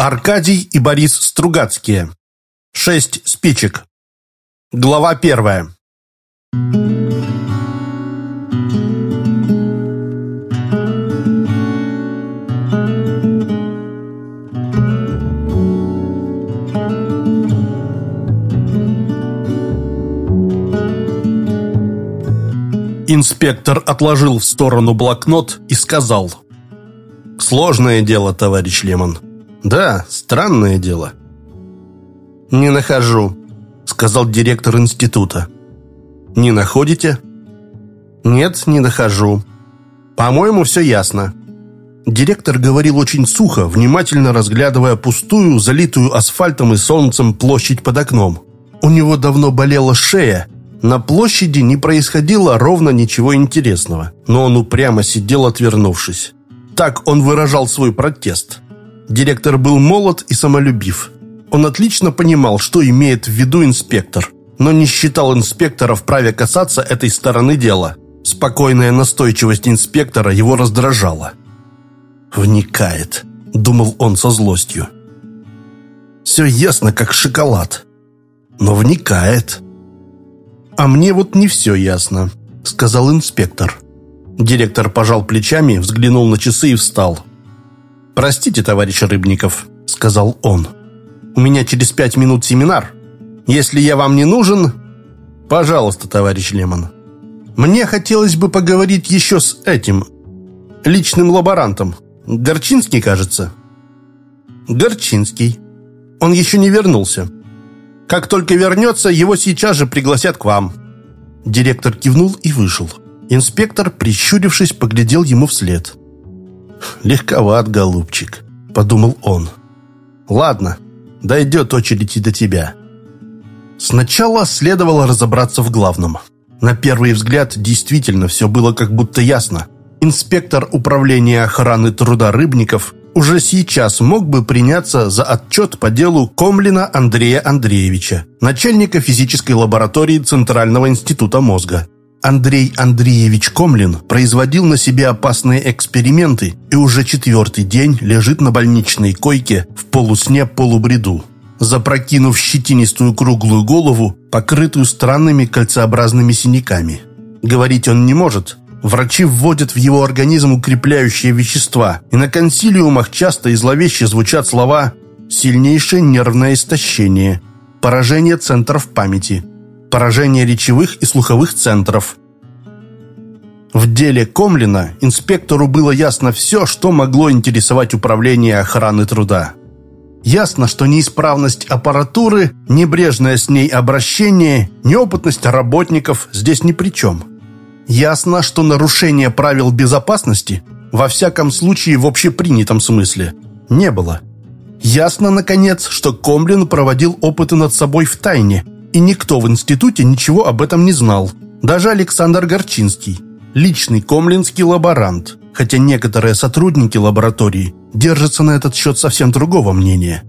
Аркадий и Борис Стругацкие. Шесть спичек. Глава первая. Инспектор отложил в сторону блокнот и сказал «Сложное дело, товарищ Лемон. Да, странное дело». «Не нахожу», — сказал директор института. «Не находите?» «Нет, не нахожу. По-моему, все ясно». Директор говорил очень сухо, внимательно разглядывая пустую, залитую асфальтом и солнцем площадь под окном. У него давно болела шея, на площади не происходило ровно ничего интересного, но он упрямо сидел, отвернувшись. Так он выражал свой протест. Директор был молод и самолюбив. Он отлично понимал, что имеет в виду инспектор, но не считал инспектора вправе касаться этой стороны дела. Спокойная настойчивость инспектора его раздражала. «Вникает», — думал он со злостью. «Все ясно, как шоколад, но вникает». «А мне вот не все ясно», — сказал инспектор. Директор пожал плечами, взглянул на часы и встал. «Простите, товарищ Рыбников», — сказал он. «У меня через пять минут семинар. Если я вам не нужен...» «Пожалуйста, товарищ Лемон. Мне хотелось бы поговорить еще с этим... личным лаборантом. Горчинский, кажется?» «Горчинский. Он еще не вернулся. Как только вернется, его сейчас же пригласят к вам». Директор кивнул и вышел. Инспектор, прищурившись, поглядел ему вслед. «Легковат, голубчик», — подумал он. «Ладно, дойдет очередь и до тебя». Сначала следовало разобраться в главном. На первый взгляд действительно все было как будто ясно. Инспектор управления охраны труда рыбников уже сейчас мог бы приняться за отчет по делу Комлина Андрея Андреевича, начальника физической лаборатории Центрального института мозга. Андрей Андреевич Комлин производил на себе опасные эксперименты и уже четвертый день лежит на больничной койке в полусне-полубреду, запрокинув щетинистую круглую голову, покрытую странными кольцеобразными синяками. Говорить он не может, Врачи вводят в его организм укрепляющие вещества, и на консилиумах часто и зловеще звучат слова «сильнейшее нервное истощение», «поражение центров памяти», «поражение речевых и слуховых центров». В деле Комлина инспектору было ясно все, что могло интересовать управление охраны труда. Ясно, что неисправность аппаратуры, небрежное с ней обращение, неопытность работников здесь ни при чем – Ясно, что нарушение правил безопасности, во всяком случае в общепринятом смысле, не было. Ясно, наконец, что Комлин проводил опыты над собой в тайне, и никто в институте ничего об этом не знал. Даже Александр Горчинский, личный комлинский лаборант, хотя некоторые сотрудники лаборатории держатся на этот счет совсем другого мнения.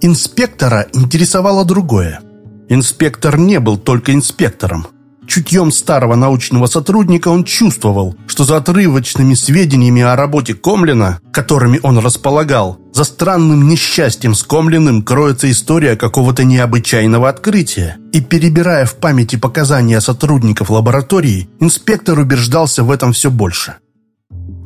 Инспектора интересовало другое. Инспектор не был только инспектором. Чутьем старого научного сотрудника он чувствовал, что за отрывочными сведениями о работе Комлина, которыми он располагал, за странным несчастьем с Комлиным кроется история какого-то необычайного открытия. И перебирая в памяти показания сотрудников лаборатории, инспектор убеждался в этом все больше.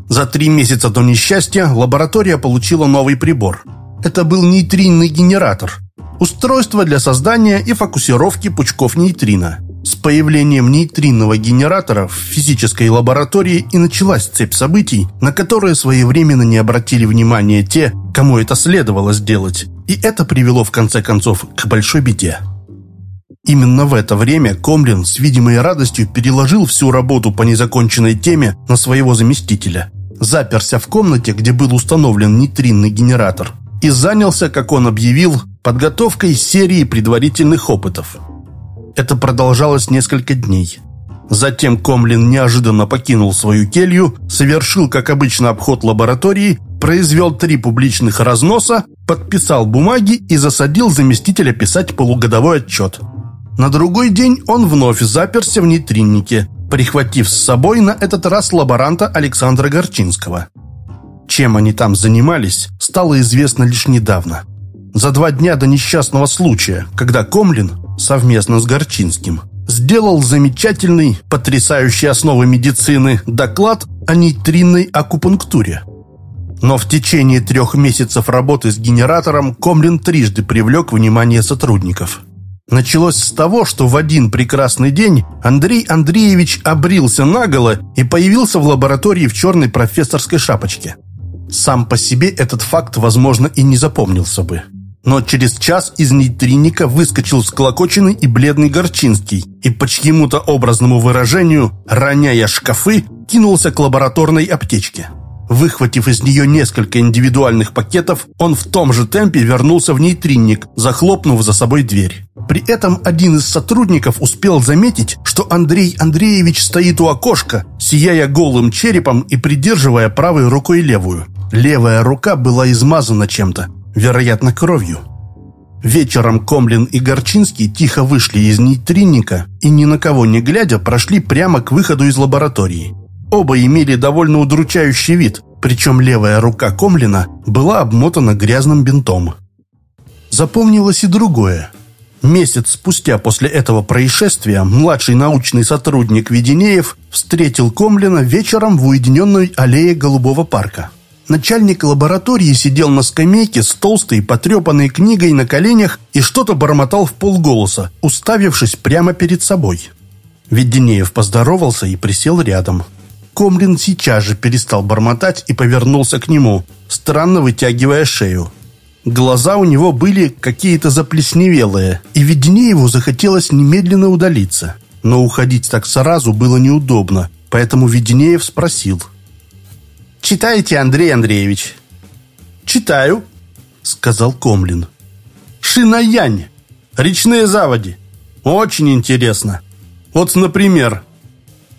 За три месяца до несчастья лаборатория получила новый прибор. Это был нейтринный генератор. Устройство для создания и фокусировки пучков нейтрино. С появлением нейтринного генератора в физической лаборатории и началась цепь событий, на которые своевременно не обратили внимания те, кому это следовало сделать. И это привело в конце концов к большой беде. Именно в это время Комлин с видимой радостью переложил всю работу по незаконченной теме на своего заместителя. Заперся в комнате, где был установлен нейтринный генератор, и занялся, как он объявил, подготовкой серии предварительных опытов – это продолжалось несколько дней. Затем Комлин неожиданно покинул свою келью, совершил, как обычно, обход лаборатории, произвел три публичных разноса, подписал бумаги и засадил заместителя писать полугодовой отчет. На другой день он вновь заперся в нейтриннике, прихватив с собой на этот раз лаборанта Александра Горчинского. Чем они там занимались, стало известно лишь недавно. За два дня до несчастного случая, когда Комлин совместно с Горчинским сделал замечательный, потрясающий основы медицины доклад о нейтринной акупунктуре. Но в течение трех месяцев работы с генератором Комлин трижды привлек внимание сотрудников. Началось с того, что в один прекрасный день Андрей Андреевич обрился наголо и появился в лаборатории в черной профессорской шапочке. Сам по себе этот факт, возможно, и не запомнился бы. Но через час из нейтринника выскочил склокоченный и бледный Горчинский и по чьему-то образному выражению, роняя шкафы, кинулся к лабораторной аптечке. Выхватив из нее несколько индивидуальных пакетов, он в том же темпе вернулся в нейтринник, захлопнув за собой дверь. При этом один из сотрудников успел заметить, что Андрей Андреевич стоит у окошка, сияя голым черепом и придерживая правой рукой левую. Левая рука была измазана чем-то, вероятно, кровью. Вечером Комлин и Горчинский тихо вышли из нейтринника и, ни на кого не глядя, прошли прямо к выходу из лаборатории. Оба имели довольно удручающий вид, причем левая рука Комлина была обмотана грязным бинтом. Запомнилось и другое. Месяц спустя после этого происшествия младший научный сотрудник Веденеев встретил Комлина вечером в уединенной аллее Голубого парка. Начальник лаборатории сидел на скамейке с толстой, потрепанной книгой на коленях и что-то бормотал в полголоса, уставившись прямо перед собой. Веденеев поздоровался и присел рядом. Комлин сейчас же перестал бормотать и повернулся к нему, странно вытягивая шею. Глаза у него были какие-то заплесневелые, и Веденееву захотелось немедленно удалиться. Но уходить так сразу было неудобно, поэтому Веденеев спросил. «Читаете, Андрей Андреевич?» «Читаю», — сказал Комлин. «Шинаянь. Речные заводи. Очень интересно. Вот, например,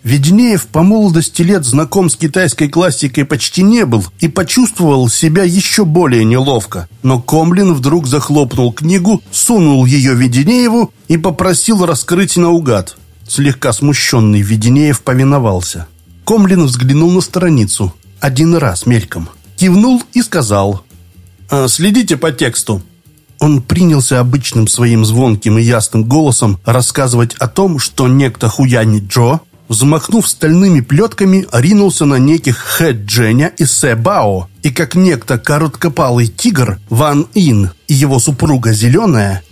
Веденеев по молодости лет знаком с китайской классикой почти не был и почувствовал себя еще более неловко. Но Комлин вдруг захлопнул книгу, сунул ее Веденееву и попросил раскрыть наугад. Слегка смущенный Веденеев повиновался. Комлин взглянул на страницу. Один раз мельком. Кивнул и сказал. «А, «Следите по тексту». Он принялся обычным своим звонким и ясным голосом рассказывать о том, что некто Хуяни Джо взмахнув стальными плетками, ринулся на неких Хэ Дженя и Сэ Бао, и как некто короткопалый тигр Ван Ин и его супруга Зеленая.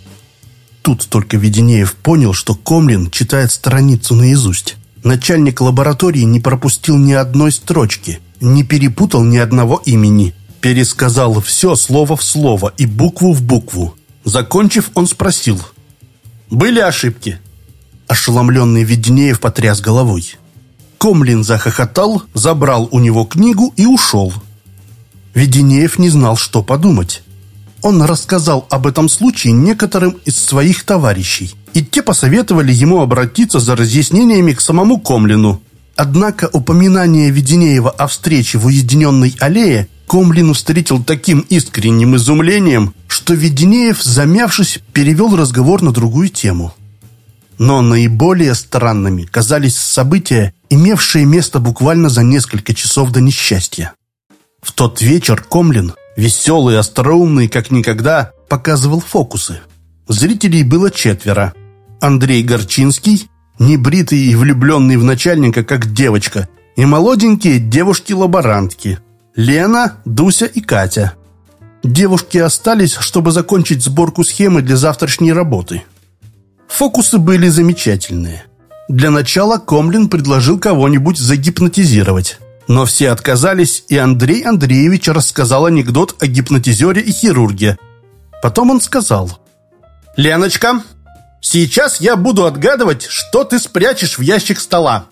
Тут только Веденеев понял, что Комлин читает страницу наизусть. Начальник лаборатории не пропустил ни одной строчки, не перепутал ни одного имени, пересказал все слово в слово и букву в букву. Закончив, он спросил, «Были ошибки?» Ошеломленный Веденеев потряс головой. Комлин захохотал, забрал у него книгу и ушел. Веденеев не знал, что подумать. Он рассказал об этом случае некоторым из своих товарищей, и те посоветовали ему обратиться за разъяснениями к самому Комлину. Однако упоминание Веденеева о встрече в уединенной аллее Комлин встретил таким искренним изумлением, что Веденеев, замявшись, перевел разговор на другую тему. Но наиболее странными казались события, имевшие место буквально за несколько часов до несчастья. В тот вечер Комлин, веселый и остроумный, как никогда, показывал фокусы. Зрителей было четверо. Андрей Горчинский, небритый и влюбленный в начальника, как девочка, и молоденькие девушки-лаборантки. Лена, Дуся и Катя. Девушки остались, чтобы закончить сборку схемы для завтрашней работы. Фокусы были замечательные. Для начала Комлин предложил кого-нибудь загипнотизировать. Но все отказались, и Андрей Андреевич рассказал анекдот о гипнотизере и хирурге. Потом он сказал. «Леночка, сейчас я буду отгадывать, что ты спрячешь в ящик стола».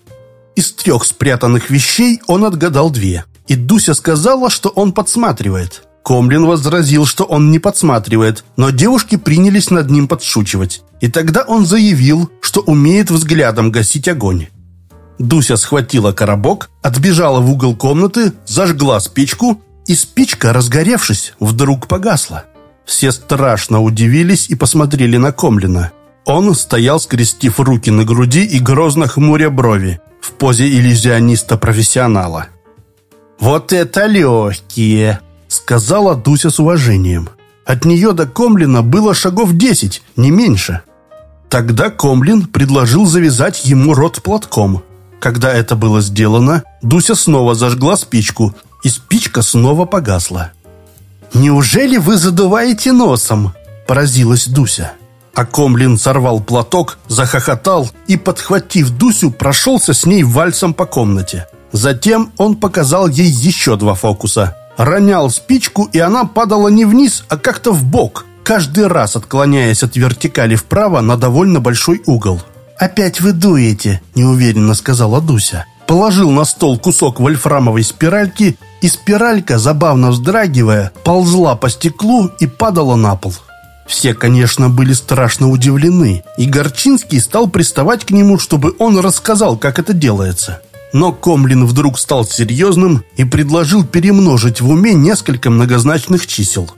Из трех спрятанных вещей он отгадал две. И Дуся сказала, что он подсматривает. Комлин возразил, что он не подсматривает, но девушки принялись над ним подшучивать. И тогда он заявил, что умеет взглядом гасить огонь. Дуся схватила коробок, отбежала в угол комнаты, зажгла спичку, и спичка, разгоревшись, вдруг погасла. Все страшно удивились и посмотрели на Комлина. Он стоял, скрестив руки на груди и грозно хмуря брови, в позе иллюзиониста-профессионала. «Вот это легкие!» — сказала Дуся с уважением. От нее до Комлина было шагов десять, не меньше. Тогда Комлин предложил завязать ему рот платком. Когда это было сделано, Дуся снова зажгла спичку, и спичка снова погасла. «Неужели вы задуваете носом?» – поразилась Дуся. А Комлин сорвал платок, захохотал и, подхватив Дусю, прошелся с ней вальсом по комнате. Затем он показал ей еще два фокуса. Ронял спичку, и она падала не вниз, а как-то в бок, каждый раз отклоняясь от вертикали вправо на довольно большой угол. «Опять вы дуете», – неуверенно сказала Дуся. Положил на стол кусок вольфрамовой спиральки, и спиралька, забавно вздрагивая, ползла по стеклу и падала на пол. Все, конечно, были страшно удивлены, и Горчинский стал приставать к нему, чтобы он рассказал, как это делается. Но Комлин вдруг стал серьезным и предложил перемножить в уме несколько многозначных чисел.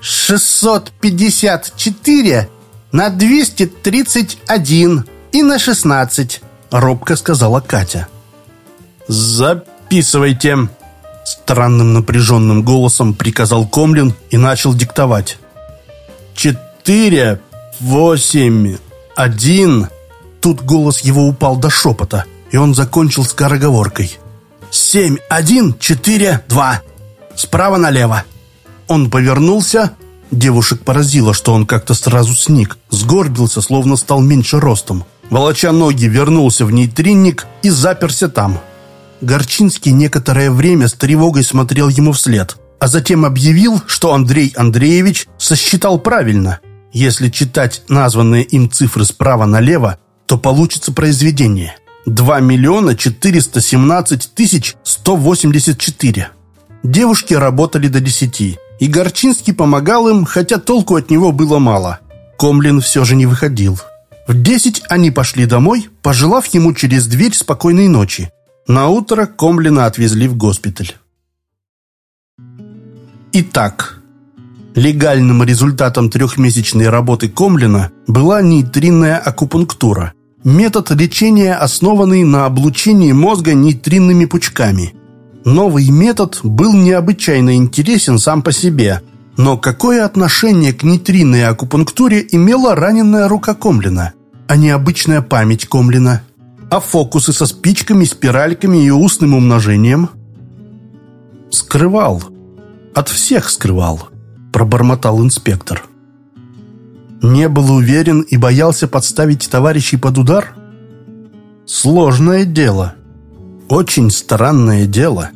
«654 на 231 и на 16», — робко сказала Катя. «Записывайте», — странным напряженным голосом приказал Комлин и начал диктовать четыре, восемь, один...» Тут голос его упал до шепота, и он закончил скороговоркой. «Семь, один, четыре, два. Справа налево». Он повернулся. Девушек поразило, что он как-то сразу сник, сгорбился, словно стал меньше ростом. Волоча ноги, вернулся в нейтринник и заперся там. Горчинский некоторое время с тревогой смотрел ему вслед а затем объявил, что Андрей Андреевич сосчитал правильно. Если читать названные им цифры справа налево, то получится произведение. 2 миллиона 417 тысяч 184. Девушки работали до 10, и Горчинский помогал им, хотя толку от него было мало. Комлин все же не выходил. В 10 они пошли домой, пожелав ему через дверь спокойной ночи. На утро Комлина отвезли в госпиталь. Итак, легальным результатом трехмесячной работы Комлина была нейтринная акупунктура. Метод лечения, основанный на облучении мозга нейтринными пучками. Новый метод был необычайно интересен сам по себе, но какое отношение к нейтринной акупунктуре имела раненая рука Комлина, а не обычная память Комлина? А фокусы со спичками, спиральками и устным умножением? Скрывал. От всех скрывал, пробормотал инспектор. Не был уверен и боялся подставить товарищей под удар? Сложное дело. Очень странное дело.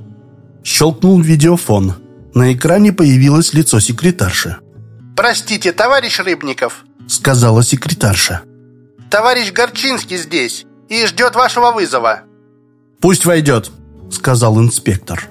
Щелкнул видеофон. На экране появилось лицо секретарши. «Простите, товарищ Рыбников», — сказала секретарша. «Товарищ Горчинский здесь и ждет вашего вызова». «Пусть войдет», — сказал инспектор.